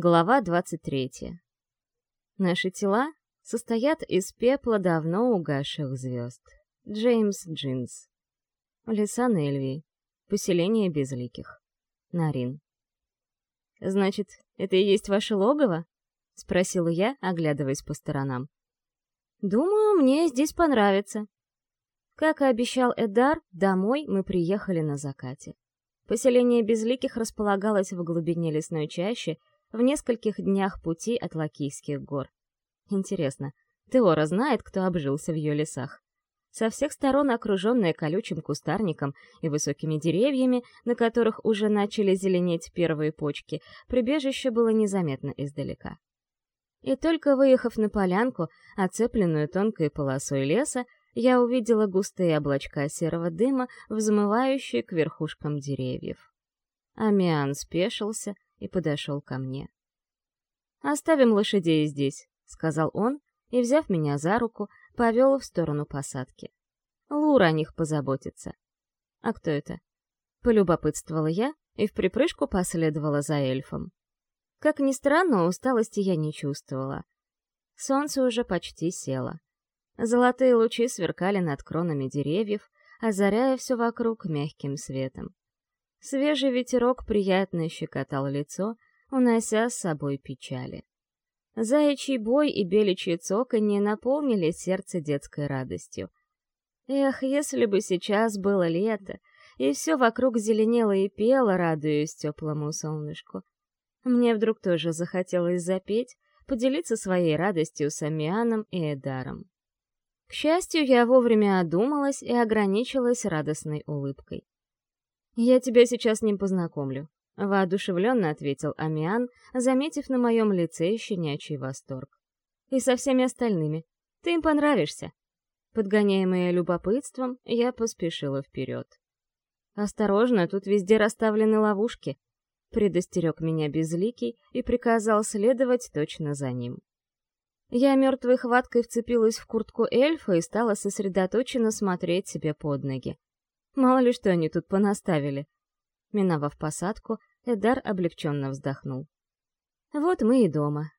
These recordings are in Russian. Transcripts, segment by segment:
Глава 23. Наши тела состоят из пепла давно угасших звезд. Джеймс Джинс. Леса Нельвии. Поселение безликих. Нарин. «Значит, это и есть ваше логово?» — спросила я, оглядываясь по сторонам. «Думаю, мне здесь понравится». Как и обещал Эдар, домой мы приехали на закате. Поселение безликих располагалось в глубине лесной чащи, в нескольких днях пути от Лакийских гор. Интересно, Теора знает, кто обжился в ее лесах? Со всех сторон окруженная колючим кустарником и высокими деревьями, на которых уже начали зеленеть первые почки, прибежище было незаметно издалека. И только выехав на полянку, оцепленную тонкой полосой леса, я увидела густые облачка серого дыма, взмывающие к верхушкам деревьев. Амиан спешился, и подошел ко мне. «Оставим лошадей здесь», — сказал он, и, взяв меня за руку, повел в сторону посадки. Лура о них позаботится. «А кто это?» Полюбопытствовала я и в припрыжку последовала за эльфом. Как ни странно, усталости я не чувствовала. Солнце уже почти село. Золотые лучи сверкали над кронами деревьев, озаряя все вокруг мягким светом. Свежий ветерок приятно щекотал лицо, унося с собой печали. Заячий бой и беличье цоканье наполнили сердце детской радостью. Эх, если бы сейчас было лето, и все вокруг зеленело и пело, радуясь теплому солнышку. Мне вдруг тоже захотелось запеть, поделиться своей радостью с Амианом и Эдаром. К счастью, я вовремя одумалась и ограничилась радостной улыбкой. «Я тебя сейчас с ним познакомлю», — воодушевленно ответил Амиан, заметив на моем лице щенячий восторг. «И со всеми остальными. Ты им понравишься». Подгоняемая любопытством, я поспешила вперед. «Осторожно, тут везде расставлены ловушки», — предостерег меня Безликий и приказал следовать точно за ним. Я мертвой хваткой вцепилась в куртку эльфа и стала сосредоточенно смотреть себе под ноги. Мало ли что они тут понаставили. Миновав посадку, Эдар облегченно вздохнул. Вот мы и дома.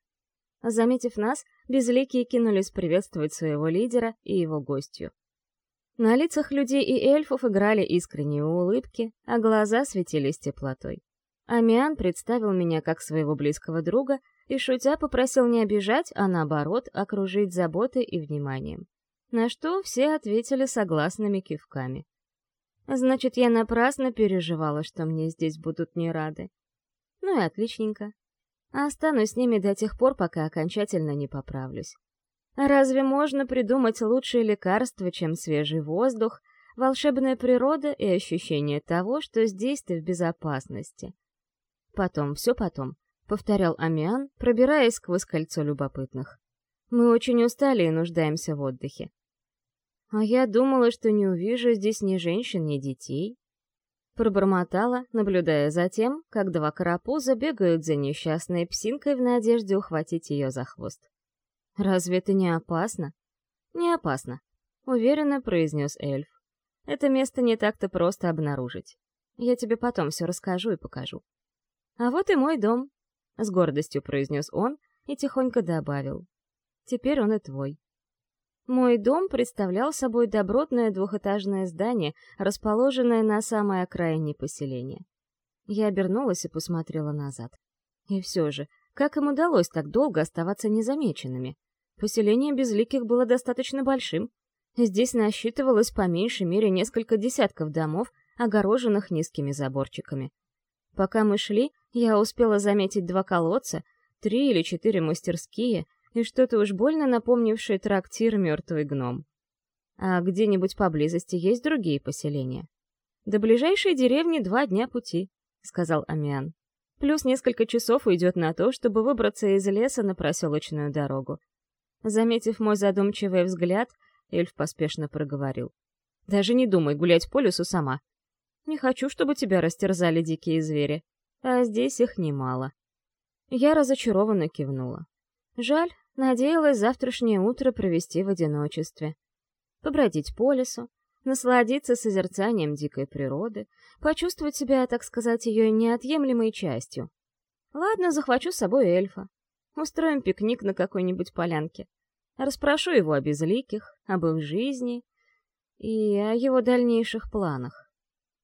Заметив нас, безликие кинулись приветствовать своего лидера и его гостью. На лицах людей и эльфов играли искренние улыбки, а глаза светились теплотой. Амиан представил меня как своего близкого друга и, шутя, попросил не обижать, а наоборот, окружить заботой и вниманием. На что все ответили согласными кивками. Значит, я напрасно переживала, что мне здесь будут не рады. Ну и отличненько. Останусь с ними до тех пор, пока окончательно не поправлюсь. Разве можно придумать лучшее лекарство, чем свежий воздух, волшебная природа и ощущение того, что здесь ты в безопасности? Потом, все потом, — повторял Амиан, пробираясь сквозь кольцо любопытных. Мы очень устали и нуждаемся в отдыхе. А я думала, что не увижу здесь ни женщин, ни детей. Пробормотала, наблюдая за тем, как два карапуза бегают за несчастной псинкой в надежде ухватить ее за хвост. «Разве это не опасно?» «Не опасно», — уверенно произнес эльф. «Это место не так-то просто обнаружить. Я тебе потом все расскажу и покажу». «А вот и мой дом», — с гордостью произнес он и тихонько добавил. «Теперь он и твой». Мой дом представлял собой добротное двухэтажное здание, расположенное на самой окраине поселения. Я обернулась и посмотрела назад. И все же, как им удалось так долго оставаться незамеченными? Поселение Безликих было достаточно большим. Здесь насчитывалось по меньшей мере несколько десятков домов, огороженных низкими заборчиками. Пока мы шли, я успела заметить два колодца, три или четыре мастерские — и что-то уж больно напомнившее трактир «Мертвый гном». А где-нибудь поблизости есть другие поселения? До ближайшей деревни два дня пути, — сказал Амиан. Плюс несколько часов уйдет на то, чтобы выбраться из леса на проселочную дорогу. Заметив мой задумчивый взгляд, эльф поспешно проговорил. «Даже не думай гулять по лесу сама. Не хочу, чтобы тебя растерзали дикие звери, а здесь их немало». Я разочарованно кивнула. Жаль, надеялась завтрашнее утро провести в одиночестве. Побродить по лесу, насладиться созерцанием дикой природы, почувствовать себя, так сказать, ее неотъемлемой частью. Ладно, захвачу с собой эльфа. Устроим пикник на какой-нибудь полянке. Распрошу его о безликих, об их жизни и о его дальнейших планах.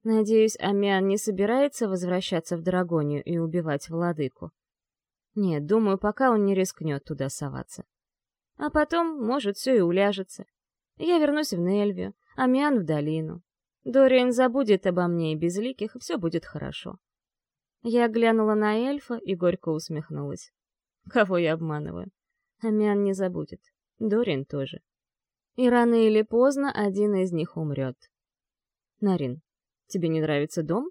Надеюсь, Амиан не собирается возвращаться в Драгонию и убивать владыку. Нет, думаю, пока он не рискнет туда соваться. А потом, может, все и уляжется. Я вернусь в Нельвию, Амиан в долину. Дориан забудет обо мне и безликих, и все будет хорошо. Я глянула на эльфа и горько усмехнулась. Кого я обманываю? Амиан не забудет. Дорин тоже. И рано или поздно один из них умрет. Нарин, тебе не нравится дом?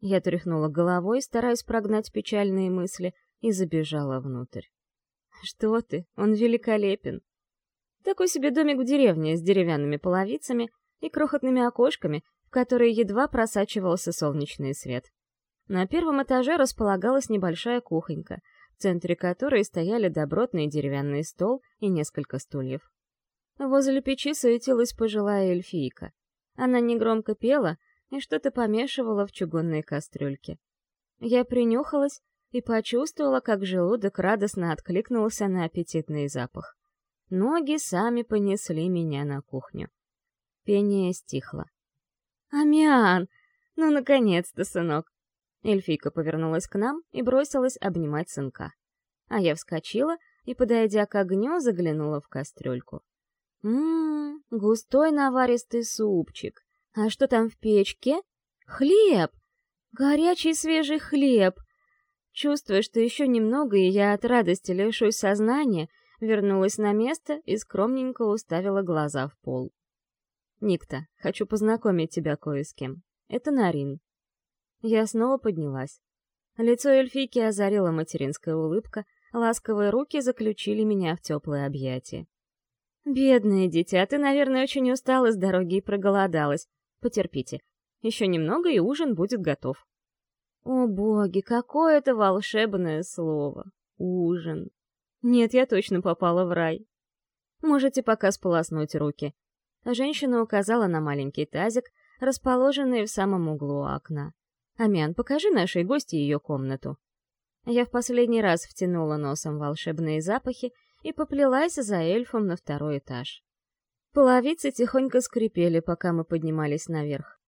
Я тряхнула головой, стараясь прогнать печальные мысли, и забежала внутрь. Что ты, он великолепен. Такой себе домик в деревне с деревянными половицами и крохотными окошками, в которые едва просачивался солнечный свет. На первом этаже располагалась небольшая кухонька, в центре которой стояли добротный деревянный стол и несколько стульев. Возле печи суетилась пожилая эльфийка. Она негромко пела и что-то помешивала в чугунной кастрюльке. Я принюхалась и почувствовала, как желудок радостно откликнулся на аппетитный запах. Ноги сами понесли меня на кухню. Пение стихло. «Амиан! Ну, наконец-то, сынок! Эльфийка повернулась к нам и бросилась обнимать сынка. А я вскочила и, подойдя к огню, заглянула в кастрюльку. Ммм, густой наваристый супчик. А что там в печке? Хлеб! Горячий свежий хлеб! Чувствуя, что еще немного, и я от радости лишусь сознания, вернулась на место и скромненько уставила глаза в пол. «Никта, хочу познакомить тебя кое с кем. Это Нарин. Я снова поднялась. Лицо эльфийки озарила материнская улыбка, ласковые руки заключили меня в теплое объятие. «Бедное дитя, ты, наверное, очень устала с дороги и проголодалась. Потерпите. Еще немного, и ужин будет готов». О боги, какое это волшебное слово! Ужин. Нет, я точно попала в рай. Можете пока сполоснуть руки. Женщина указала на маленький тазик, расположенный в самом углу окна. «Амян, покажи нашей гости ее комнату». Я в последний раз втянула носом волшебные запахи и поплелась за эльфом на второй этаж. Половицы тихонько скрипели, пока мы поднимались наверх.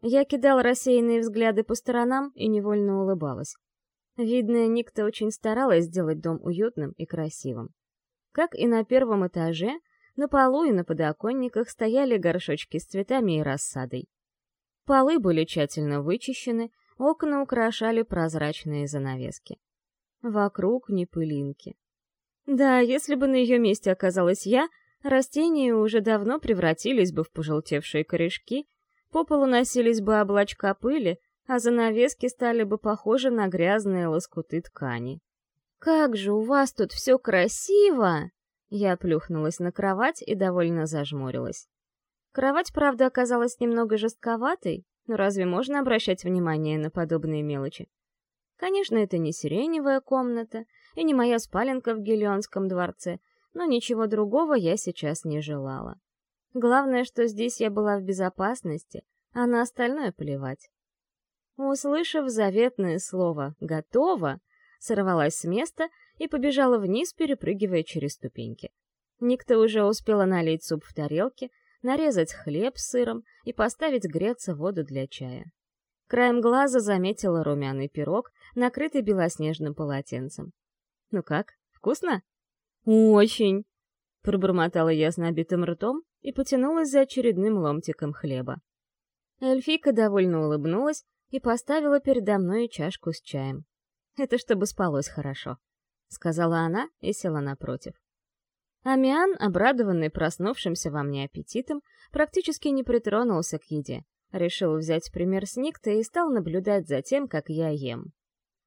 Я кидал рассеянные взгляды по сторонам и невольно улыбалась. Видно, Никта очень старалась сделать дом уютным и красивым. Как и на первом этаже, на полу и на подоконниках стояли горшочки с цветами и рассадой. Полы были тщательно вычищены, окна украшали прозрачные занавески. Вокруг не пылинки. Да, если бы на ее месте оказалась я, растения уже давно превратились бы в пожелтевшие корешки, по полу носились бы облачка пыли, а занавески стали бы похожи на грязные лоскуты ткани. «Как же у вас тут все красиво!» Я плюхнулась на кровать и довольно зажмурилась. Кровать, правда, оказалась немного жестковатой, но разве можно обращать внимание на подобные мелочи? Конечно, это не сиреневая комната и не моя спаленка в Гелионском дворце, но ничего другого я сейчас не желала. Главное, что здесь я была в безопасности, а на остальное плевать. Услышав заветное слово «готово», сорвалась с места и побежала вниз, перепрыгивая через ступеньки. Никто уже успела налить суп в тарелке, нарезать хлеб с сыром и поставить греться воду для чая. Краем глаза заметила румяный пирог, накрытый белоснежным полотенцем. «Ну как, вкусно?» «Очень!» — пробормотала я с набитым ртом и потянулась за очередным ломтиком хлеба. Эльфийка довольно улыбнулась и поставила передо мной чашку с чаем. «Это чтобы спалось хорошо», — сказала она и села напротив. Амиан, обрадованный проснувшимся во мне аппетитом, практически не притронулся к еде. Решил взять пример с Никта и стал наблюдать за тем, как я ем.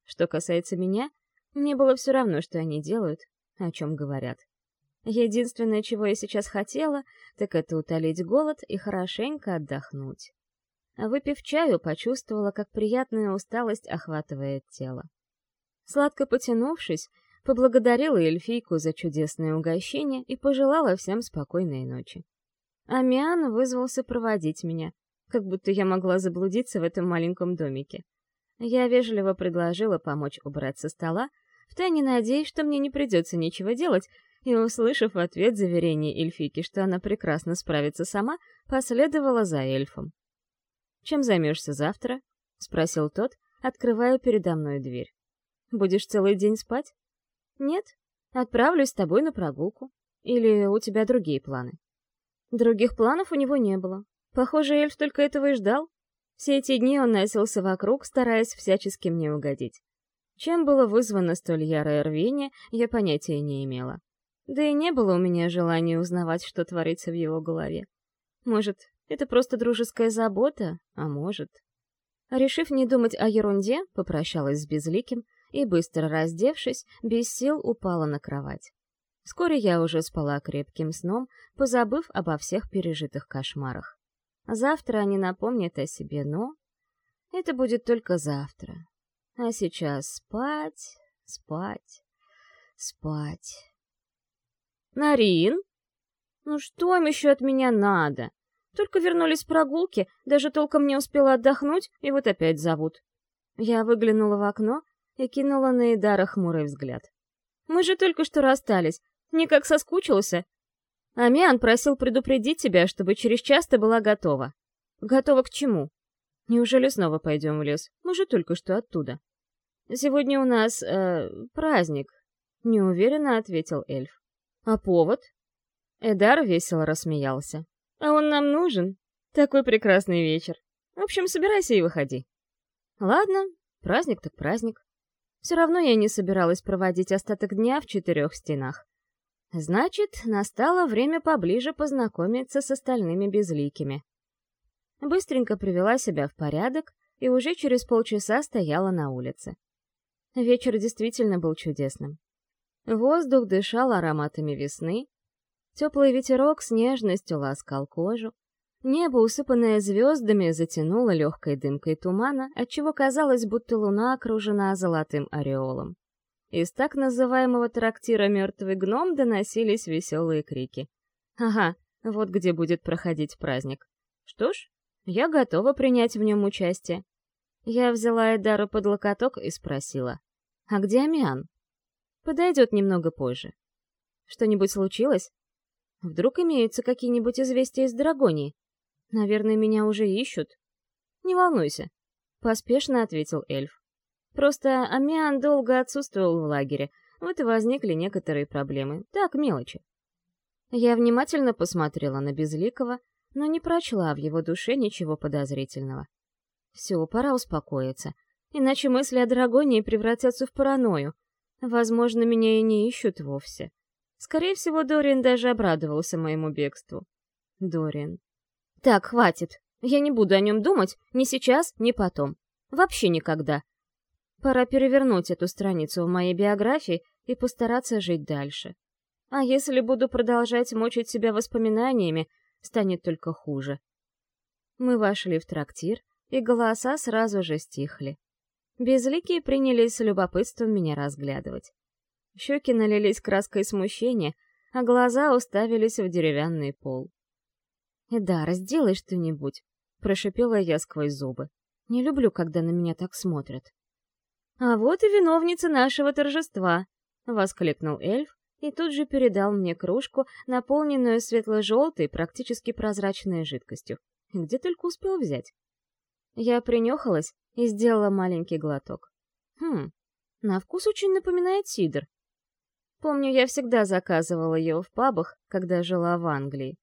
Что касается меня, мне было все равно, что они делают, о чем говорят. Единственное, чего я сейчас хотела, так это утолить голод и хорошенько отдохнуть. Выпив чаю, почувствовала, как приятная усталость охватывает тело. Сладко потянувшись, поблагодарила эльфийку за чудесное угощение и пожелала всем спокойной ночи. Амиан вызвался проводить меня, как будто я могла заблудиться в этом маленьком домике. Я вежливо предложила помочь убрать со стола, втайне надеясь, что мне не придется ничего делать, и, услышав в ответ заверение эльфийки, что она прекрасно справится сама, последовала за эльфом. «Чем займешься завтра?» — спросил тот, открывая передо мной дверь. «Будешь целый день спать?» «Нет, отправлюсь с тобой на прогулку. Или у тебя другие планы?» Других планов у него не было. Похоже, эльф только этого и ждал. Все эти дни он носился вокруг, стараясь всячески мне угодить. Чем было вызвано столь ярое рвение, я понятия не имела. Да и не было у меня желания узнавать, что творится в его голове. Может, это просто дружеская забота, а может... Решив не думать о ерунде, попрощалась с Безликим и, быстро раздевшись, без сил упала на кровать. Вскоре я уже спала крепким сном, позабыв обо всех пережитых кошмарах. Завтра они напомнят о себе, но... Это будет только завтра. А сейчас спать, спать, спать. Нарин? Ну что им еще от меня надо? Только вернулись с прогулки, даже толком не успела отдохнуть, и вот опять зовут. Я выглянула в окно и кинула на Эдара хмурый взгляд. Мы же только что расстались, никак соскучился. Амиан просил предупредить тебя, чтобы через час ты была готова. Готова к чему? Неужели снова пойдем в лес? Мы же только что оттуда. Сегодня у нас, э, праздник. Неуверенно ответил эльф. А повод? Эдар весело рассмеялся. А он нам нужен. Такой прекрасный вечер. В общем, собирайся и выходи. Ладно, праздник так праздник. Все равно я не собиралась проводить остаток дня в четырех стенах. Значит, настало время поближе познакомиться с остальными безликими. Быстренько привела себя в порядок и уже через полчаса стояла на улице. Вечер действительно был чудесным. Воздух дышал ароматами весны, Теплый ветерок с нежностью ласкал кожу. Небо, усыпанное звездами, затянуло легкой дымкой тумана, отчего казалось, будто луна окружена золотым ореолом. Из так называемого трактира «Мертвый гном» доносились веселые крики. «Ага, вот где будет проходить праздник. Что ж, я готова принять в нем участие». Я взяла Эдару под локоток и спросила. «А где Амиан?» «Подойдет немного позже». «Что-нибудь случилось?» Вдруг имеются какие-нибудь известия из Драгонии? Наверное, меня уже ищут. Не волнуйся, поспешно ответил эльф. Просто Амиан долго отсутствовал в лагере, вот и возникли некоторые проблемы. Так, мелочи. Я внимательно посмотрела на Безликого, но не прочла в его душе ничего подозрительного. Все, пора успокоиться, иначе мысли о Драгонии превратятся в паранойю. Возможно, меня и не ищут вовсе. Скорее всего, Дориан даже обрадовался моему бегству. Дориан. Так, хватит. Я не буду о нем думать ни сейчас, ни потом. Вообще никогда. Пора перевернуть эту страницу в моей биографии и постараться жить дальше. А если буду продолжать мучить себя воспоминаниями, станет только хуже. Мы вошли в трактир, и голоса сразу же стихли. Безликие принялись с любопытством меня разглядывать. Щеки налились краской смущения, а глаза уставились в деревянный пол. «Эдара, сделай что-нибудь», — прошипела я сквозь зубы. «Не люблю, когда на меня так смотрят». «А вот и виновница нашего торжества», — воскликнул эльф и тут же передал мне кружку, наполненную светло-желтой, практически прозрачной жидкостью. Где только успел взять. Я принюхалась и сделала маленький глоток. Хм, на вкус очень напоминает сидр. Помню, я всегда заказывала его в пабах, когда жила в Англии.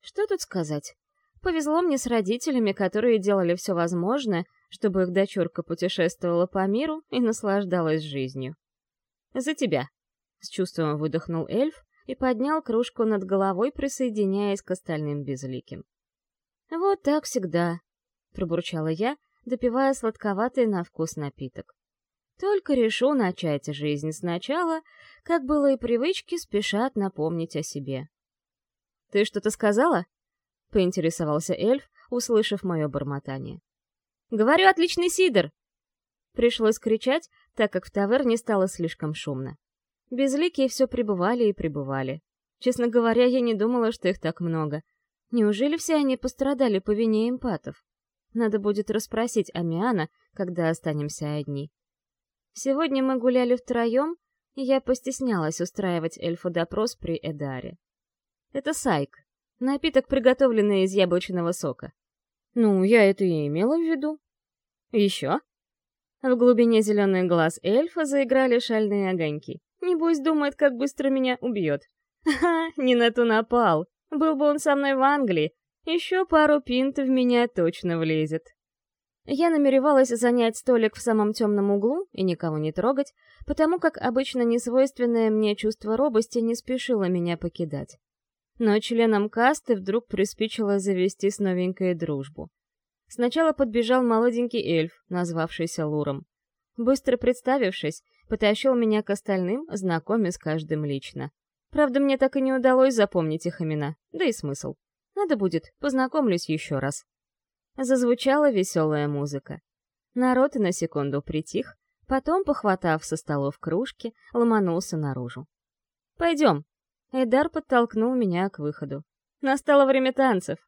Что тут сказать? Повезло мне с родителями, которые делали все возможное, чтобы их дочурка путешествовала по миру и наслаждалась жизнью. «За тебя!» — с чувством выдохнул эльф и поднял кружку над головой, присоединяясь к остальным безликим. «Вот так всегда», — пробурчала я, допивая сладковатый на вкус напиток. Только решу начать жизнь сначала, как было и привычки, спешат напомнить о себе. «Ты что-то сказала?» — поинтересовался эльф, услышав мое бормотание. «Говорю, отличный сидр!» Пришлось кричать, так как в таверне стало слишком шумно. Безликие все пребывали и пребывали. Честно говоря, я не думала, что их так много. Неужели все они пострадали по вине эмпатов? Надо будет расспросить Амиана, когда останемся одни. Сегодня мы гуляли втроем, и я постеснялась устраивать эльфу допрос при Эдаре. Это сайк, напиток, приготовленный из яблочного сока. Ну, я это и имела в виду. Еще? В глубине зеленых глаз эльфа заиграли шальные огоньки. Небось, думает, как быстро меня убьет. Ха, не на ту напал. Был бы он со мной в Англии, еще пару пинт в меня точно влезет. Я намеревалась занять столик в самом темном углу и никого не трогать, потому как обычно несвойственное мне чувство робости не спешило меня покидать. Но членам касты вдруг приспичило завести с новенькой дружбу. Сначала подбежал молоденький эльф, назвавшийся Луром. Быстро представившись, потащил меня к остальным, знакомя с каждым лично. Правда, мне так и не удалось запомнить их имена, да и смысл. Надо будет, познакомлюсь еще раз. Зазвучала веселая музыка. Народ на секунду притих, потом, похватав со столов кружки, ломанулся наружу. «Пойдем!» Эдар подтолкнул меня к выходу. «Настало время танцев!»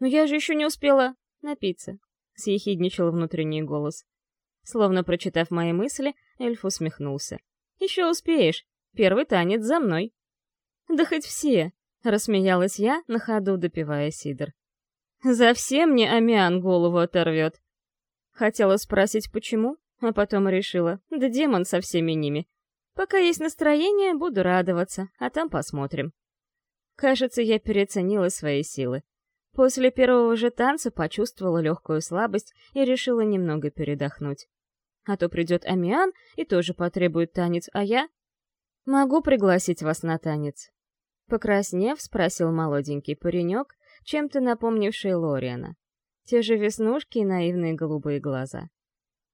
«Но я же еще не успела напиться!» — съехидничал внутренний голос. Словно прочитав мои мысли, эльф усмехнулся. «Еще успеешь! Первый танец за мной!» «Да хоть все!» — рассмеялась я, на ходу допивая сидр. «За все мне Амиан голову оторвет!» Хотела спросить, почему, а потом решила, да демон со всеми ними. Пока есть настроение, буду радоваться, а там посмотрим. Кажется, я переоценила свои силы. После первого же танца почувствовала легкую слабость и решила немного передохнуть. А то придет Амиан и тоже потребует танец, а я... Могу пригласить вас на танец. Покраснев, спросил молоденький паренек, чем-то напомнивший Лориана. Те же веснушки и наивные голубые глаза.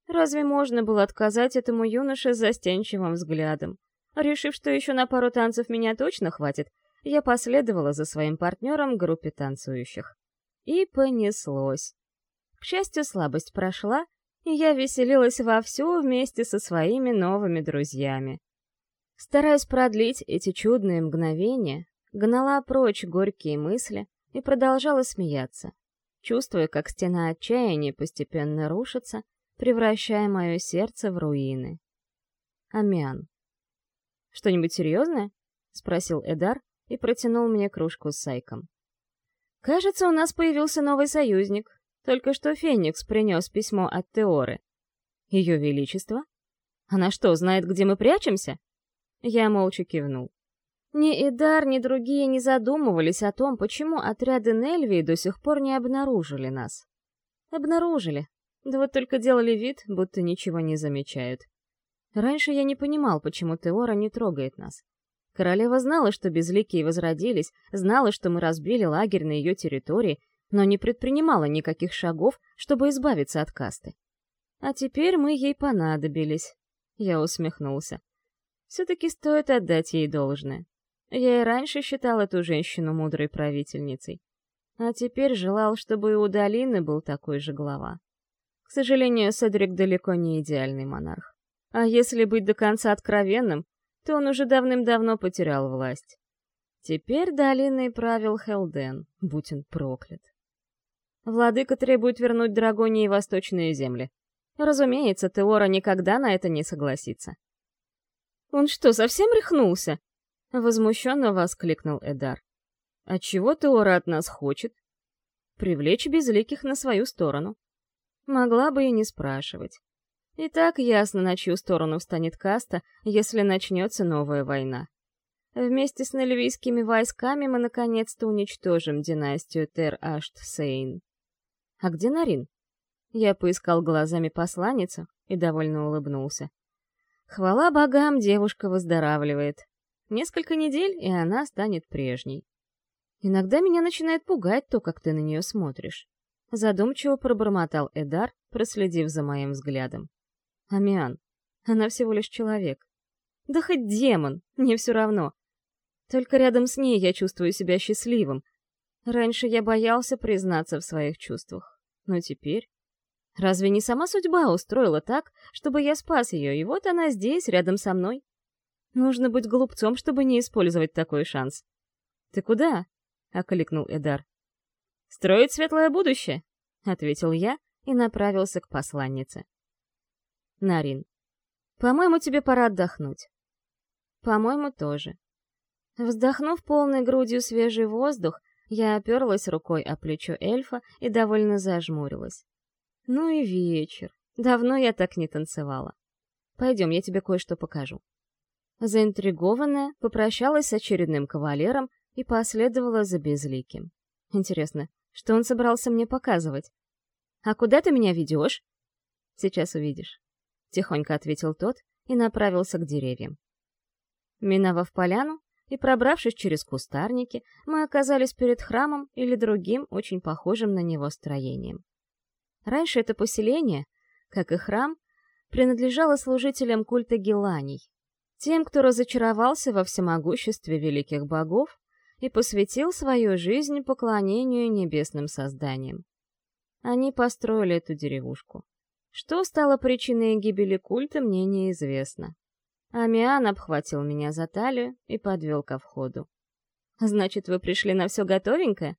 Разве можно было отказать этому юноше с застенчивым взглядом? Решив, что еще на пару танцев меня точно хватит, я последовала за своим партнером группе танцующих. И понеслось. К счастью, слабость прошла, и я веселилась вовсю вместе со своими новыми друзьями. Стараясь продлить эти чудные мгновения, гнала прочь горькие мысли и продолжала смеяться, чувствуя, как стена отчаяния постепенно рушится, превращая мое сердце в руины. Амиан. «Что-нибудь серьезное?» — спросил Эдар и протянул мне кружку с сайком. «Кажется, у нас появился новый союзник. Только что Феникс принес письмо от Теоры. Ее Величество? Она что, знает, где мы прячемся?» Я молча кивнул. Ни Эдар, ни другие не задумывались о том, почему отряды Нельвии до сих пор не обнаружили нас. Обнаружили. Да вот только делали вид, будто ничего не замечают. Раньше я не понимал, почему Теора не трогает нас. Королева знала, что безликие возродились, знала, что мы разбили лагерь на ее территории, но не предпринимала никаких шагов, чтобы избавиться от касты. А теперь мы ей понадобились. Я усмехнулся. Все-таки стоит отдать ей должное. Я и раньше считал эту женщину мудрой правительницей. А теперь желал, чтобы и у Долины был такой же глава. К сожалению, Седрик далеко не идеальный монарх. А если быть до конца откровенным, то он уже давным-давно потерял власть. Теперь долиной правил Хелден, будь он проклят. Владыка требует вернуть Драгонии восточные земли. Разумеется, Теора никогда на это не согласится. «Он что, совсем рехнулся?» — возмущенно воскликнул Эдар. «А чего Теора от нас хочет?» «Привлечь безликих на свою сторону». Могла бы и не спрашивать. И так ясно, на чью сторону встанет каста, если начнется новая война. Вместе с нальвийскими войсками мы наконец-то уничтожим династию Тер-Ашт-Сейн. А где Нарин? Я поискал глазами посланницу и довольно улыбнулся. Хвала богам, девушка выздоравливает. Несколько недель, и она станет прежней. Иногда меня начинает пугать то, как ты на нее смотришь. Задумчиво пробормотал Эдар, проследив за моим взглядом. Амиан, она всего лишь человек. Да хоть демон, мне все равно. Только рядом с ней я чувствую себя счастливым. Раньше я боялся признаться в своих чувствах. Но теперь... Разве не сама судьба устроила так, чтобы я спас ее, и вот она здесь, рядом со мной? Нужно быть глупцом, чтобы не использовать такой шанс. «Ты куда?» — окликнул Эдар. «Строить светлое будущее. — ответил я и направился к посланнице. Нарин. «По-моему, тебе пора отдохнуть». «По-моему, тоже». Вздохнув полной грудью свежий воздух, я оперлась рукой о плечо эльфа и довольно зажмурилась. Ну и вечер. Давно я так не танцевала. Пойдем, я тебе кое-что покажу. Заинтригованная, попрощалась с очередным кавалером и последовала за безликим. Интересно, что он собрался мне показывать? «А куда ты меня ведешь?» «Сейчас увидишь», — тихонько ответил тот и направился к деревьям. Миновав поляну и пробравшись через кустарники, мы оказались перед храмом или другим, очень похожим на него строением. Раньше это поселение, как и храм, принадлежало служителям культа Геланий, тем, кто разочаровался во всемогуществе великих богов и посвятил свою жизнь поклонению небесным созданиям. Они построили эту деревушку. Что стало причиной гибели культа, мне неизвестно. Амиан обхватил меня за талию и подвел ко входу. «Значит, вы пришли на все готовенькое?»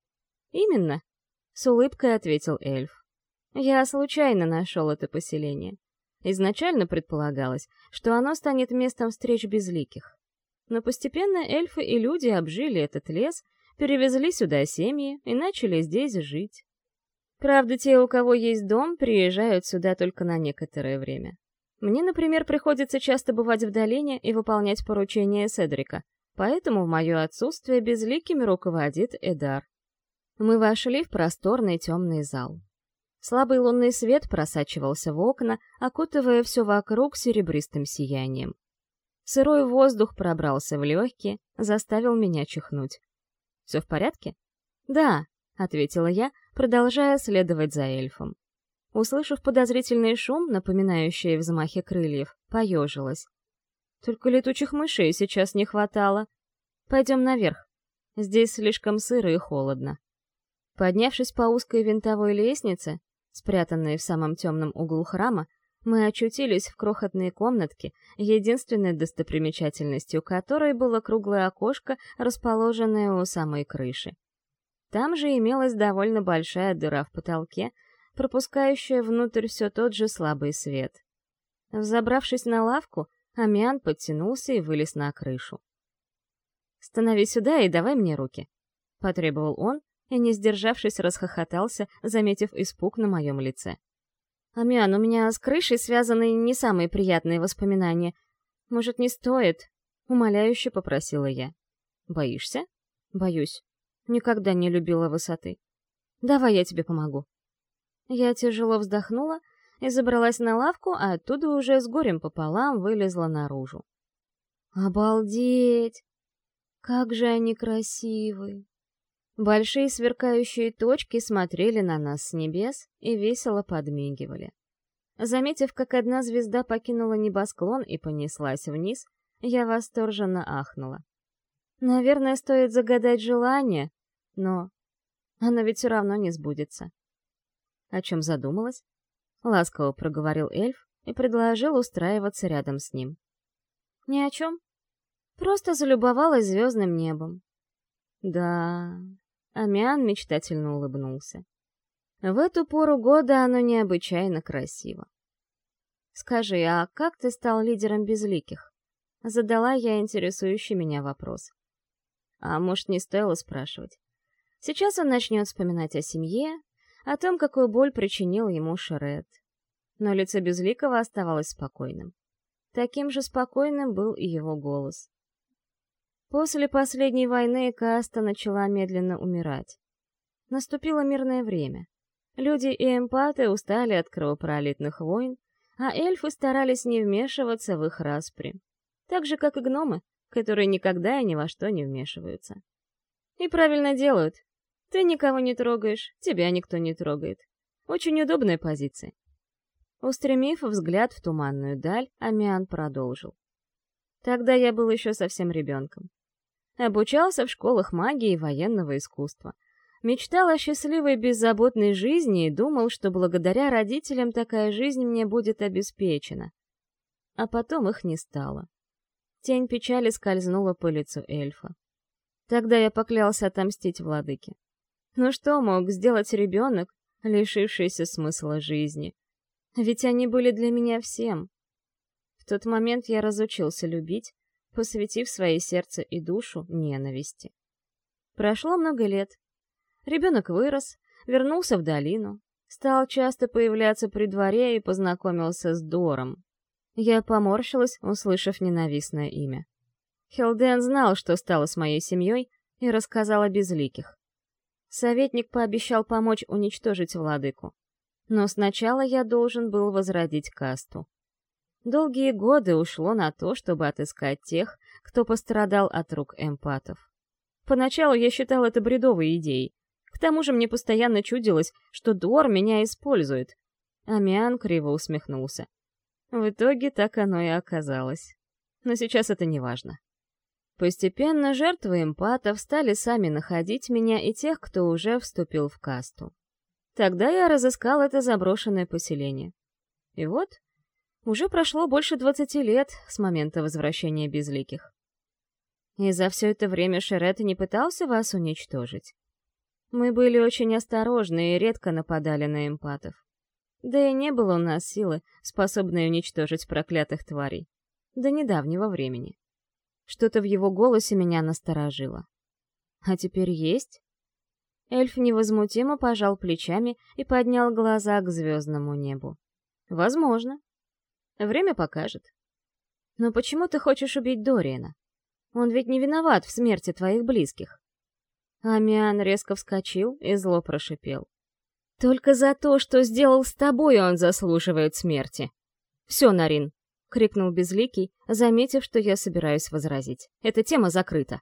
«Именно», — с улыбкой ответил эльф. «Я случайно нашел это поселение. Изначально предполагалось, что оно станет местом встреч безликих. Но постепенно эльфы и люди обжили этот лес, перевезли сюда семьи и начали здесь жить. Правда, те, у кого есть дом, приезжают сюда только на некоторое время. Мне, например, приходится часто бывать в долине и выполнять поручения Седрика, поэтому в мое отсутствие безликими руководит Эдар. Мы вошли в просторный темный зал. Слабый лунный свет просачивался в окна, окутывая все вокруг серебристым сиянием. Сырой воздух пробрался в легкие, заставил меня чихнуть. «Все в порядке?» «Да», — ответила я, продолжая следовать за эльфом. Услышав подозрительный шум, напоминающий взмахи крыльев, поежилась. Только летучих мышей сейчас не хватало. Пойдем наверх. Здесь слишком сыро и холодно. Поднявшись по узкой винтовой лестнице, спрятанной в самом темном углу храма, мы очутились в крохотной комнатке, единственной достопримечательностью которой было круглое окошко, расположенное у самой крыши. Там же имелась довольно большая дыра в потолке, пропускающая внутрь все тот же слабый свет. Взобравшись на лавку, Амиан подтянулся и вылез на крышу. «Становись сюда и давай мне руки», — потребовал он, и, не сдержавшись, расхохотался, заметив испуг на моем лице. «Амиан, у меня с крышей связаны не самые приятные воспоминания. Может, не стоит?» — умоляюще попросила я. «Боишься?» «Боюсь. Никогда не любила высоты. Давай я тебе помогу». Я тяжело вздохнула и забралась на лавку, а оттуда уже с горем пополам вылезла наружу. «Обалдеть! Как же они красивые!» Большие сверкающие точки смотрели на нас с небес и весело подмигивали. Заметив, как одна звезда покинула небосклон и понеслась вниз, я восторженно ахнула. Наверное, стоит загадать желание, но оно ведь все равно не сбудется. О чем задумалась? Ласково проговорил эльф и предложил устраиваться рядом с ним. Ни о чем. Просто залюбовалась звездным небом. Да, Амиан мечтательно улыбнулся. В эту пору года оно необычайно красиво. «Скажи, а как ты стал лидером безликих?» Задала я интересующий меня вопрос. А может, не стоило спрашивать. Сейчас он начнет вспоминать о семье, о том, какую боль причинил ему Шред. Но лицо Безликого оставалось спокойным. Таким же спокойным был и его голос. После последней войны каста начала медленно умирать. Наступило мирное время. Люди и эмпаты устали от кровопролитных войн, а эльфы старались не вмешиваться в их распри. Так же, как и гномы, которые никогда и ни во что не вмешиваются. И правильно делают. Ты никого не трогаешь, тебя никто не трогает. Очень удобная позиция. Устремив взгляд в туманную даль, Амиан продолжил. Тогда я был еще совсем ребенком. Обучался в школах магии и военного искусства. Мечтал о счастливой беззаботной жизни и думал, что благодаря родителям такая жизнь мне будет обеспечена. А потом их не стало. Тень печали скользнула по лицу эльфа. Тогда я поклялся отомстить владыке. Ну что мог сделать ребенок, лишившийся смысла жизни. Ведь они были для меня всем. В тот момент я разучился любить, посвятив свое сердце и душу ненависти. Прошло много лет. Ребенок вырос, вернулся в долину, стал часто появляться при дворе и познакомился с Дором. Я поморщилась, услышав ненавистное имя. Хелден знал, что стало с моей семьей, и рассказал о безликих. Советник пообещал помочь уничтожить владыку. Но сначала я должен был возродить касту. Долгие годы ушло на то, чтобы отыскать тех, кто пострадал от рук эмпатов. Поначалу я считал это бредовой идеей. К тому же мне постоянно чудилось, что Дуор меня использует. Амиан криво усмехнулся. В итоге так оно и оказалось. Но сейчас это не важно. Постепенно жертвы эмпатов стали сами находить меня и тех, кто уже вступил в касту. Тогда я разыскал это заброшенное поселение. И вот, уже прошло больше двадцати лет с момента возвращения безликих. И за все это время Шерет не пытался вас уничтожить. Мы были очень осторожны и редко нападали на эмпатов. Да и не было у нас силы, способной уничтожить проклятых тварей. До недавнего времени. Что-то в его голосе меня насторожило. А теперь есть? Эльф невозмутимо пожал плечами и поднял глаза к звездному небу. Возможно. Время покажет. Но почему ты хочешь убить Дориена? Он ведь не виноват в смерти твоих близких. Амиан резко вскочил и зло прошипел. Только за то, что сделал с тобой, он заслуживает смерти. Все, Нарин, — крикнул Безликий, заметив, что я собираюсь возразить. «Эта тема закрыта.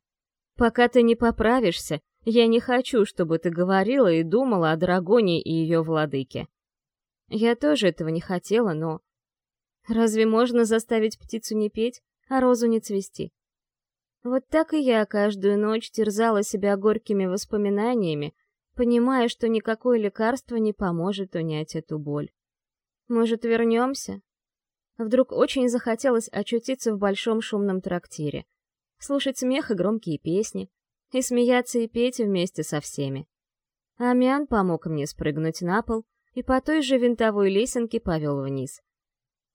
Пока ты не поправишься, я не хочу, чтобы ты говорила и думала о Драгоне и ее владыке. Я тоже этого не хотела, но... Разве можно заставить птицу не петь, а розу не цвести? Вот так и я каждую ночь терзала себя горькими воспоминаниями, понимая, что никакое лекарство не поможет унять эту боль. Может, вернемся, Вдруг очень захотелось очутиться в большом шумном трактире, слушать смех и громкие песни, и смеяться и петь вместе со всеми. Амиан помог мне спрыгнуть на пол и по той же винтовой лесенке повел вниз.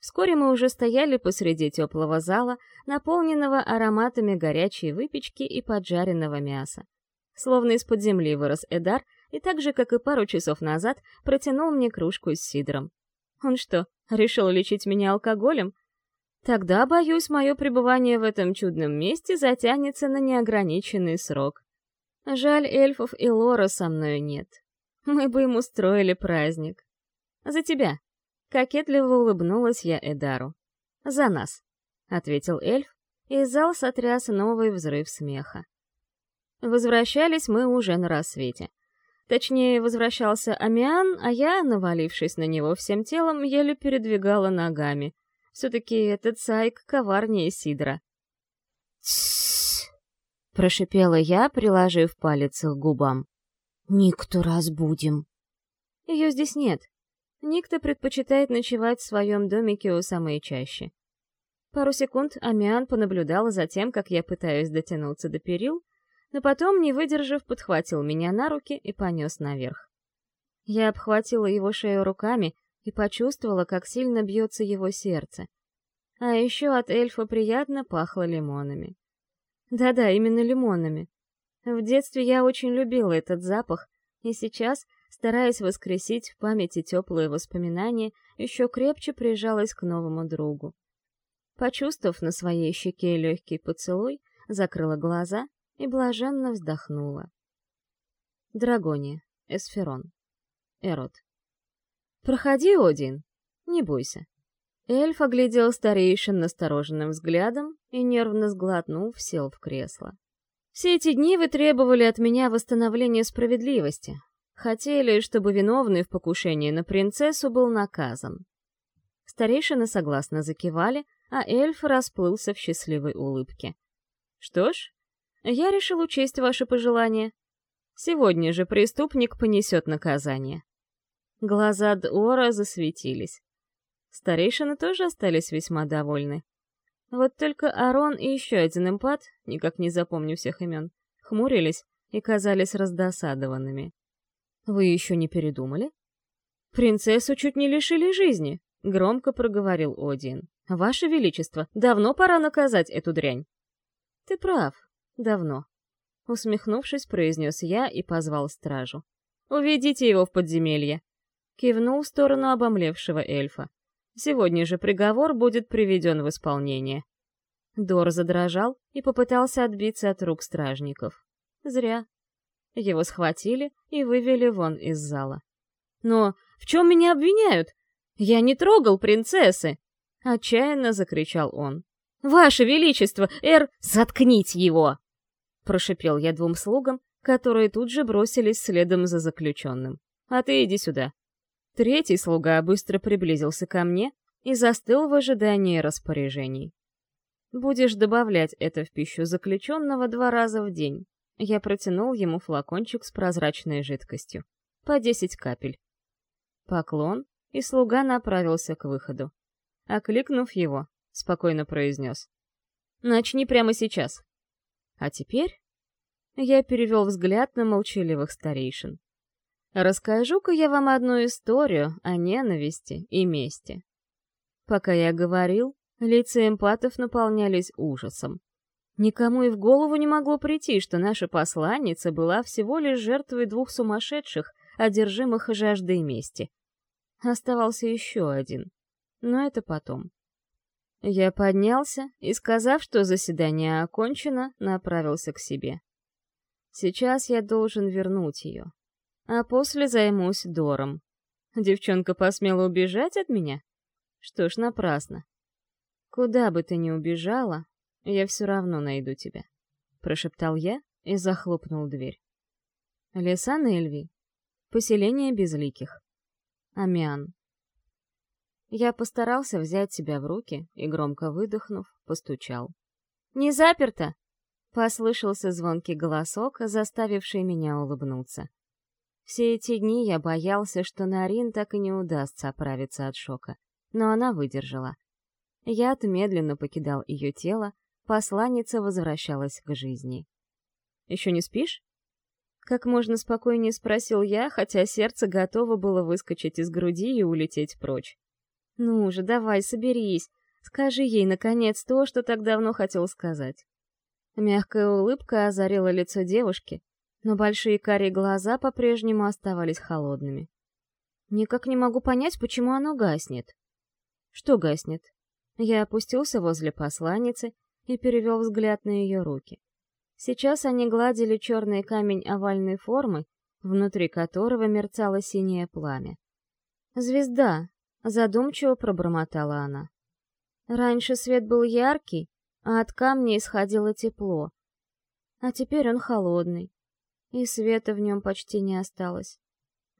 Вскоре мы уже стояли посреди теплого зала, наполненного ароматами горячей выпечки и поджаренного мяса. Словно из-под земли вырос Эдар и так же, как и пару часов назад, протянул мне кружку с сидром. Он что, решил лечить меня алкоголем? Тогда, боюсь, мое пребывание в этом чудном месте затянется на неограниченный срок. Жаль, эльфов и Лора со мной нет. Мы бы им устроили праздник. За тебя. Кокетливо улыбнулась я Эдару. За нас, ответил эльф, и зал сотряс новый взрыв смеха. Возвращались мы уже на рассвете. Точнее, возвращался Амиан, а я, навалившись на него всем телом, еле передвигала ногами. Все-таки этот сайк коварнее Сидра. «Тссс!» — прошипела я, приложив палец к губам. «Никто разбудим». Ее здесь нет. Никто предпочитает ночевать в своем домике у самой чаще. Пару секунд Амиан понаблюдал за тем, как я пытаюсь дотянуться до перил, но потом, не выдержав, подхватил меня на руки и понес наверх. Я обхватила его шею руками и почувствовала, как сильно бьется его сердце. А еще от эльфа приятно пахло лимонами. Да-да, именно лимонами. В детстве я очень любила этот запах, и сейчас, стараясь воскресить в памяти теплые воспоминания, еще крепче прижалась к новому другу. Почувствовав на своей щеке легкий поцелуй, закрыла глаза и блаженно вздохнула. Драгония, Эсферон, Эрот. «Проходи, Один, не бойся». Эльф оглядел старейшин настороженным взглядом и, нервно сглотнув, сел в кресло. «Все эти дни вы требовали от меня восстановления справедливости. Хотели, чтобы виновный в покушении на принцессу был наказан». Старейшины согласно закивали, а эльф расплылся в счастливой улыбке. «Что ж, я решил учесть ваши пожелания. Сегодня же преступник понесет наказание. Глаза Дора засветились. Старейшины тоже остались весьма довольны. Вот только Арон и еще один эмпат, никак не запомню всех имен, хмурились и казались раздосадованными. «Вы еще не передумали?» Принцессу чуть не лишили жизни, громко проговорил Один. Ваше Величество, давно пора наказать эту дрянь. Ты прав, давно. Усмехнувшись, произнес я и позвал стражу. «Уведите его в подземелье!» Кивнул в сторону обомлевшего эльфа. «Сегодня же приговор будет приведен в исполнение». Дор задрожал и попытался отбиться от рук стражников. Зря. Его схватили и вывели вон из зала. «Но в чем меня обвиняют? Я не трогал принцессы!» Отчаянно закричал он. «Ваше Величество, Эр, заткните его!» Прошипел я двум слугам, которые тут же бросились следом за заключенным. «А ты иди сюда». Третий слуга быстро приблизился ко мне и застыл в ожидании распоряжений. «Будешь добавлять это в пищу заключенного два раза в день». Я протянул ему флакончик с прозрачной жидкостью. По десять капель. Поклон, и слуга направился к выходу. Окликнув его, спокойно произнес. «Начни прямо сейчас». А теперь я перевел взгляд на молчаливых старейшин. Расскажу-ка я вам одну историю о ненависти и мести. Пока я говорил, лица эмпатов наполнялись ужасом. Никому и в голову не могло прийти, что наша посланница была всего лишь жертвой двух сумасшедших, одержимых жаждой мести. Оставался еще один. Но это потом. Я поднялся и, сказав, что заседание окончено, направился к себе. Сейчас я должен вернуть ее. А после займусь Дором. Девчонка посмела убежать от меня? Что ж, напрасно. Куда бы ты ни убежала, я все равно найду тебя. Прошептал я и захлопнул дверь. Леса Нельви. Поселение безликих. Амиан. Я постарался взять себя в руки и, громко выдохнув, постучал. «Не заперто!» — послышался звонкий голосок, заставивший меня улыбнуться. Все эти дни я боялся, что Нарин так и не удастся оправиться от шока, но она выдержала. Яд медленно покидал ее тело, посланница возвращалась к жизни. «Еще не спишь?» Как можно спокойнее спросил я, хотя сердце готово было выскочить из груди и улететь прочь. Ну же, давай, соберись. Скажи ей, наконец, то, что так давно хотел сказать. Мягкая улыбка озарила лицо девушки, но большие карие глаза по-прежнему оставались холодными. Никак не могу понять, почему оно гаснет. Что гаснет? Я опустился возле посланницы и перевел взгляд на ее руки. Сейчас они гладили черный камень овальной формы, внутри которого мерцало синее пламя. Звезда, Задумчиво пробормотала она. Раньше свет был яркий, а от камня исходило тепло. А теперь он холодный, и света в нем почти не осталось.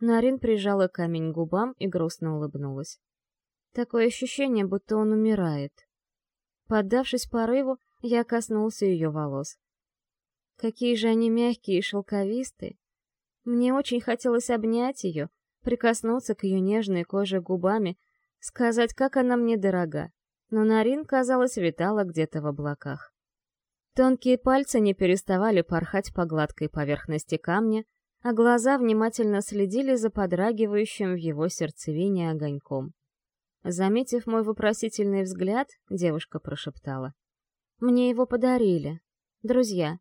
Нарин прижала камень к губам и грустно улыбнулась. Такое ощущение, будто он умирает. Поддавшись порыву, я коснулся ее волос. Какие же они мягкие и шелковистые. Мне очень хотелось обнять ее, прикоснуться к ее нежной коже губами, сказать, как она мне дорога. Но Нарин, казалось, витала где-то в облаках. Тонкие пальцы не переставали порхать по гладкой поверхности камня, а глаза внимательно следили за подрагивающим в его сердцевине огоньком. Заметив мой вопросительный взгляд, девушка прошептала. «Мне его подарили. Друзья».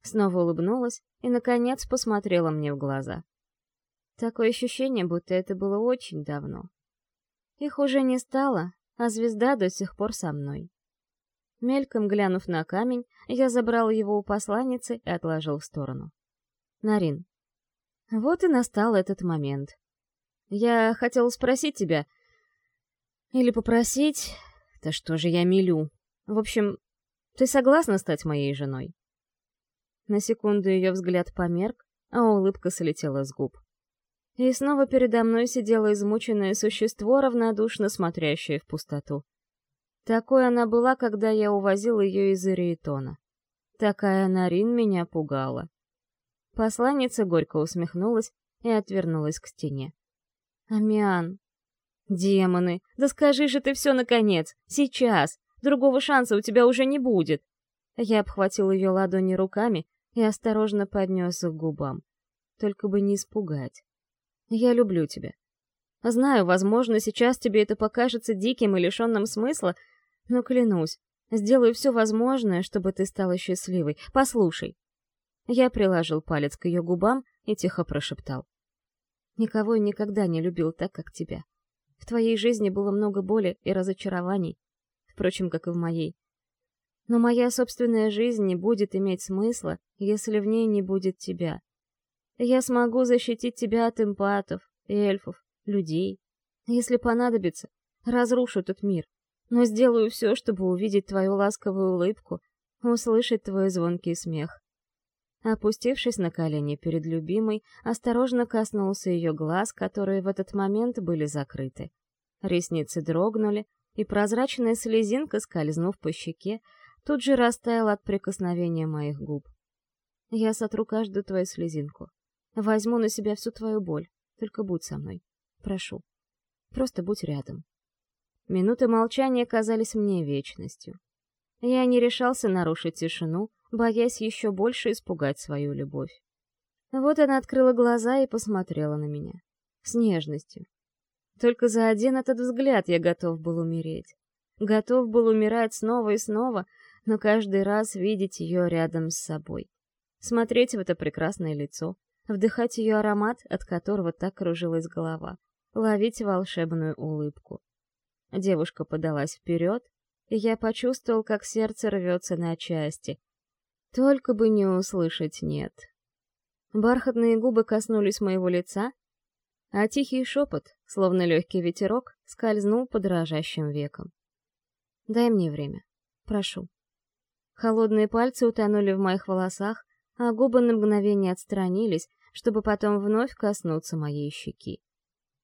Снова улыбнулась и, наконец, посмотрела мне в глаза. Такое ощущение, будто это было очень давно. Их уже не стало, а звезда до сих пор со мной. Мельком глянув на камень, я забрал его у посланницы и отложил в сторону. Нарин. Вот и настал этот момент. Я хотел спросить тебя... Или попросить... Да что же я милю? В общем, ты согласна стать моей женой? На секунду ее взгляд померк, а улыбка слетела с губ. И снова передо мной сидело измученное существо, равнодушно смотрящее в пустоту. Такой она была, когда я увозил ее из Ириетона. Такая Нарин меня пугала. Посланница горько усмехнулась и отвернулась к стене. «Амиан!» «Демоны! Да скажи же ты все наконец! Сейчас! Другого шанса у тебя уже не будет!» Я обхватил ее ладони руками и осторожно поднес к губам. Только бы не испугать. Я люблю тебя. Знаю, возможно, сейчас тебе это покажется диким и лишенным смысла, но клянусь, сделаю все возможное, чтобы ты стала счастливой. Послушай. Я приложил палец к ее губам и тихо прошептал. Никого и никогда не любил так, как тебя. В твоей жизни было много боли и разочарований, впрочем, как и в моей. Но моя собственная жизнь не будет иметь смысла, если в ней не будет тебя. Я смогу защитить тебя от эмпатов, эльфов, людей. Если понадобится, разрушу этот мир, но сделаю все, чтобы увидеть твою ласковую улыбку, услышать твой звонкий смех. Опустившись на колени перед любимой, осторожно коснулся ее глаз, которые в этот момент были закрыты. Ресницы дрогнули, и прозрачная слезинка, скользнув по щеке, тут же растаяла от прикосновения моих губ. Я сотру каждую твою слезинку. Возьму на себя всю твою боль. Только будь со мной. Прошу. Просто будь рядом. Минуты молчания казались мне вечностью. Я не решался нарушить тишину, боясь еще больше испугать свою любовь. Вот она открыла глаза и посмотрела на меня. С нежностью. Только за один этот взгляд я готов был умереть. Готов был умирать снова и снова, но каждый раз видеть ее рядом с собой. Смотреть в это прекрасное лицо, вдыхать ее аромат, от которого так кружилась голова ловить волшебную улыбку. Девушка подалась вперед, и я почувствовал, как сердце рвется на части. Только бы не услышать «нет». Бархатные губы коснулись моего лица, а тихий шепот, словно легкий ветерок, скользнул по дрожащим векам. «Дай мне время. Прошу». Холодные пальцы утонули в моих волосах, а губы на мгновение отстранились, чтобы потом вновь коснуться моей щеки.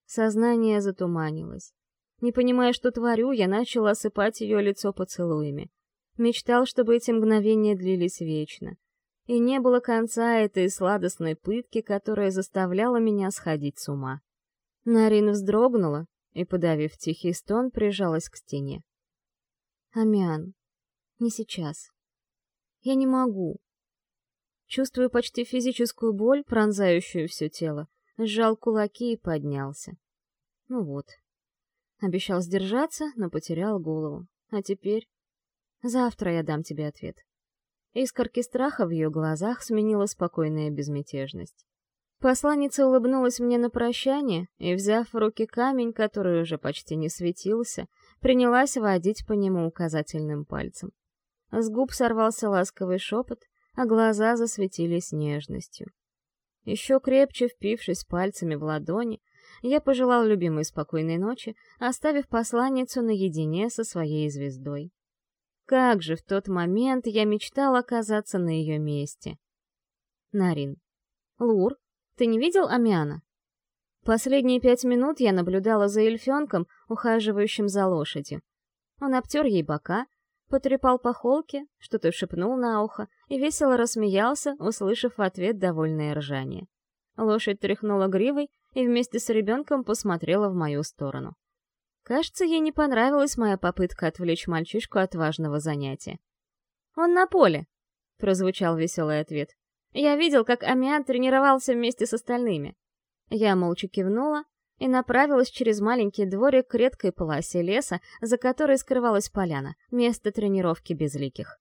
Сознание затуманилось. Не понимая, что творю, я начал осыпать ее лицо поцелуями. Мечтал, чтобы эти мгновения длились вечно. И не было конца этой сладостной пытки, которая заставляла меня сходить с ума. Нарин вздрогнула и, подавив тихий стон, прижалась к стене. «Амиан, не сейчас. Я не могу». Чувствую почти физическую боль, пронзающую все тело, сжал кулаки и поднялся. Ну вот. Обещал сдержаться, но потерял голову. А теперь... Завтра я дам тебе ответ. Искорки страха в ее глазах сменила спокойная безмятежность. Посланница улыбнулась мне на прощание и, взяв в руки камень, который уже почти не светился, принялась водить по нему указательным пальцем. С губ сорвался ласковый шепот, а глаза засветились нежностью. Еще крепче впившись пальцами в ладони, я пожелал любимой спокойной ночи, оставив посланницу наедине со своей звездой. Как же в тот момент я мечтал оказаться на ее месте. Нарин. Лур, ты не видел Амиана? Последние пять минут я наблюдала за эльфенком, ухаживающим за лошадью. Он обтер ей бока, потрепал по холке, что-то шепнул на ухо и весело рассмеялся, услышав в ответ довольное ржание. Лошадь тряхнула гривой и вместе с ребенком посмотрела в мою сторону. Кажется, ей не понравилась моя попытка отвлечь мальчишку от важного занятия. «Он на поле», — прозвучал веселый ответ. «Я видел, как Амиан тренировался вместе с остальными». Я молча кивнула и направилась через маленький дворик к редкой полосе леса, за которой скрывалась поляна, место тренировки безликих.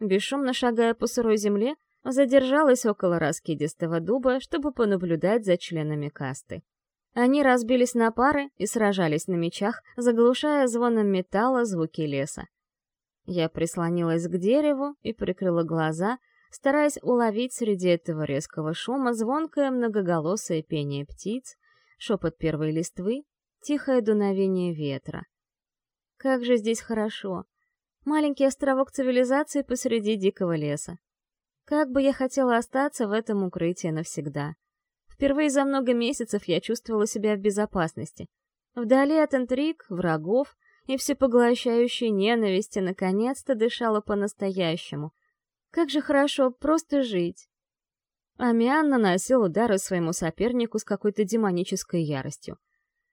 Бесшумно шагая по сырой земле, задержалась около раскидистого дуба, чтобы понаблюдать за членами касты. Они разбились на пары и сражались на мечах, заглушая звоном металла звуки леса. Я прислонилась к дереву и прикрыла глаза, стараясь уловить среди этого резкого шума звонкое многоголосое пение птиц, шепот первой листвы, тихое дуновение ветра. Как же здесь хорошо! Маленький островок цивилизации посреди дикого леса. Как бы я хотела остаться в этом укрытии навсегда. Впервые за много месяцев я чувствовала себя в безопасности. Вдали от интриг, врагов и всепоглощающей ненависти наконец-то дышала по-настоящему. Как же хорошо просто жить. Амиан наносил удары своему сопернику с какой-то демонической яростью.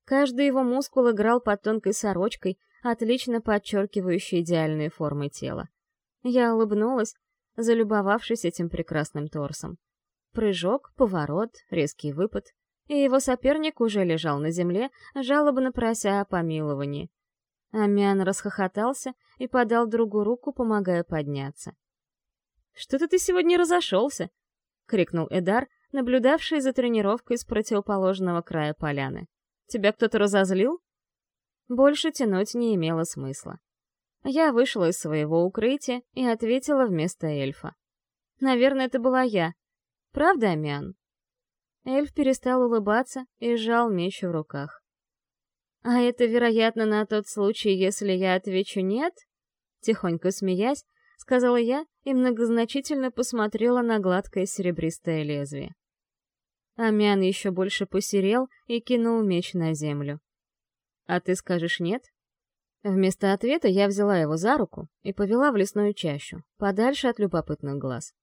Каждый его мускул играл под тонкой сорочкой, отлично подчеркивающей идеальные формы тела. Я улыбнулась, залюбовавшись этим прекрасным торсом. Прыжок, поворот, резкий выпад. и его соперник уже лежал на земле, жалобно прося о помиловании. Амиан расхохотался и подал другу руку, помогая подняться. «Что-то ты сегодня разошелся!» — крикнул Эдар, наблюдавший за тренировкой с противоположного края поляны. «Тебя кто-то разозлил?» Больше тянуть не имело смысла. Я вышла из своего укрытия и ответила вместо эльфа. «Наверное, это была я. Правда, Амиан?» Эльф перестал улыбаться и сжал меч в руках. «А это, вероятно, на тот случай, если я отвечу «нет»?» Тихонько смеясь, сказала я и многозначительно посмотрела на гладкое серебристое лезвие. Амян еще больше посерел и кинул меч на землю. «А ты скажешь «нет»?» Вместо ответа я взяла его за руку и повела в лесную чащу, подальше от любопытных глаз.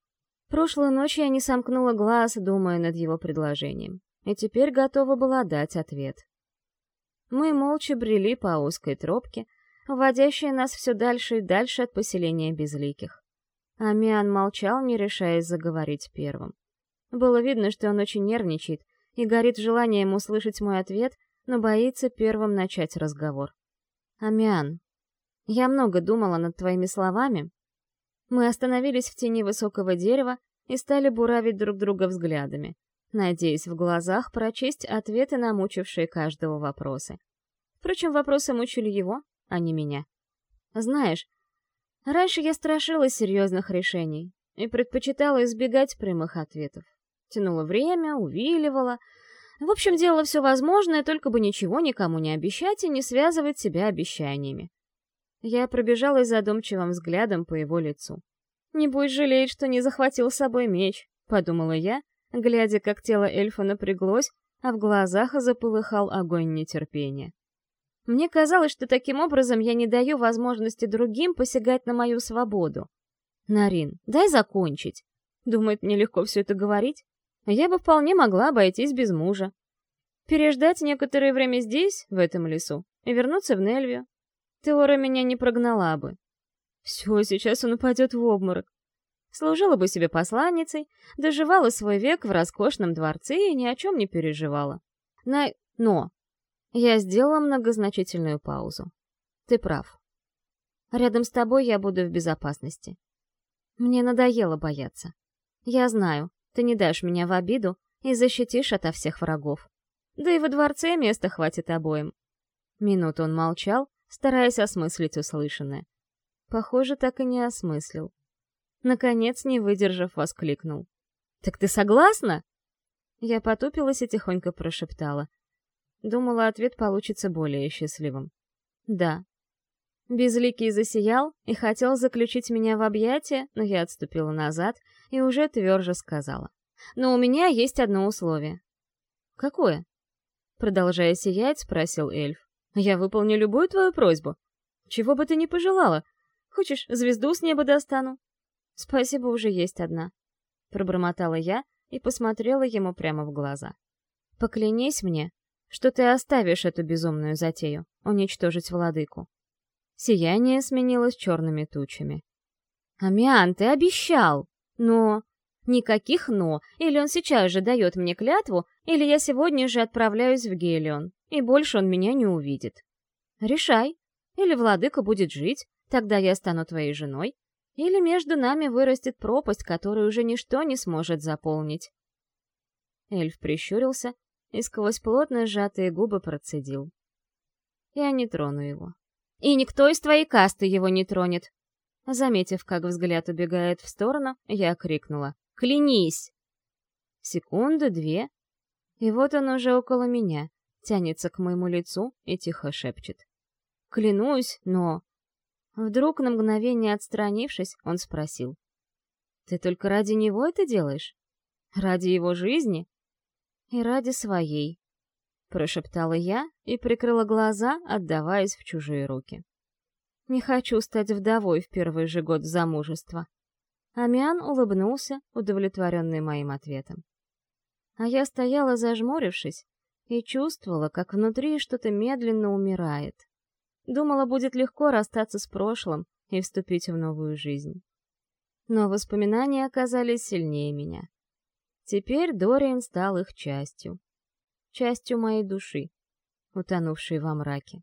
Прошлой ночью я не сомкнула глаз, думая над его предложением, и теперь готова была дать ответ. Мы молча брели по узкой тропке, уводящей нас все дальше и дальше от поселения безликих. Амиан молчал, не решаясь заговорить первым. Было видно, что он очень нервничает и горит желанием услышать мой ответ, но боится первым начать разговор. «Амиан, я много думала над твоими словами». Мы остановились в тени высокого дерева и стали буравить друг друга взглядами надеясь в глазах прочесть ответы на мучившие каждого вопросы. Впрочем, вопросы мучили его, а не меня. Знаешь, раньше я страшилась серьезных решений и предпочитала избегать прямых ответов. Тянула время, увиливала. В общем, делала все возможное, только бы ничего никому не обещать и не связывать себя обещаниями. Я пробежалась задумчивым взглядом по его лицу. «Не будь жалеть, что не захватил с собой меч», — подумала я, глядя, как тело эльфа напряглось, а в глазах заполыхал огонь нетерпения. Мне казалось, что таким образом я не даю возможности другим посягать на мою свободу. Нарин, дай закончить. Думает, мне легко все это говорить? Я бы вполне могла обойтись без мужа. Переждать некоторое время здесь, в этом лесу, и вернуться в Нельвию. Теора меня не прогнала бы. Все, сейчас он упадет в обморок служила бы себе посланницей, доживала свой век в роскошном дворце и ни о чем не переживала. На... Но я сделала многозначительную паузу. Ты прав. Рядом с тобой я буду в безопасности. Мне надоело бояться. Я знаю, ты не дашь меня в обиду и защитишь ото всех врагов. Да и во дворце места хватит обоим. Минуту он молчал, стараясь осмыслить услышанное. Похоже, так и не осмыслил. Наконец, не выдержав, воскликнул. «Так ты согласна?» Я потупилась и тихонько прошептала. Думала, ответ получится более счастливым. «Да». Безликий засиял и хотел заключить меня в объятия, но я отступила назад и уже тверже сказала. «Но у меня есть одно условие». «Какое?» Продолжая сиять, спросил эльф. «Я выполню любую твою просьбу. Чего бы ты ни пожелала. Хочешь, звезду с неба достану? «Спасибо, уже есть одна», — пробормотала я и посмотрела ему прямо в глаза. «Поклянись мне, что ты оставишь эту безумную затею — уничтожить владыку». Сияние сменилось черными тучами. «Амиан, ты обещал! Но...» «Никаких «но», или он сейчас же дает мне клятву, или я сегодня же отправляюсь в Гелион, и больше он меня не увидит. Решай. Или владыка будет жить, тогда я стану твоей женой, или между нами вырастет пропасть, которую уже ничто не сможет заполнить. Эльф прищурился и сквозь плотно сжатые губы процедил. Я не трону его. И никто из твоей касты его не тронет. Заметив, как взгляд убегает в сторону, я крикнула. «Клянись!» Секунду, две, и вот он уже около меня, тянется к моему лицу и тихо шепчет. «Клянусь, но...» Вдруг, на мгновение отстранившись, он спросил. «Ты только ради него это делаешь? Ради его жизни?» «И ради своей», — прошептала я и прикрыла глаза, отдаваясь в чужие руки. «Не хочу стать вдовой в первый же год замужества». Амиан улыбнулся, удовлетворенный моим ответом. А я стояла зажмурившись и чувствовала, как внутри что-то медленно умирает. Думала, будет легко расстаться с прошлым и вступить в новую жизнь. Но воспоминания оказались сильнее меня. Теперь Дориан стал их частью. частью моей души, утонувшей во мраке.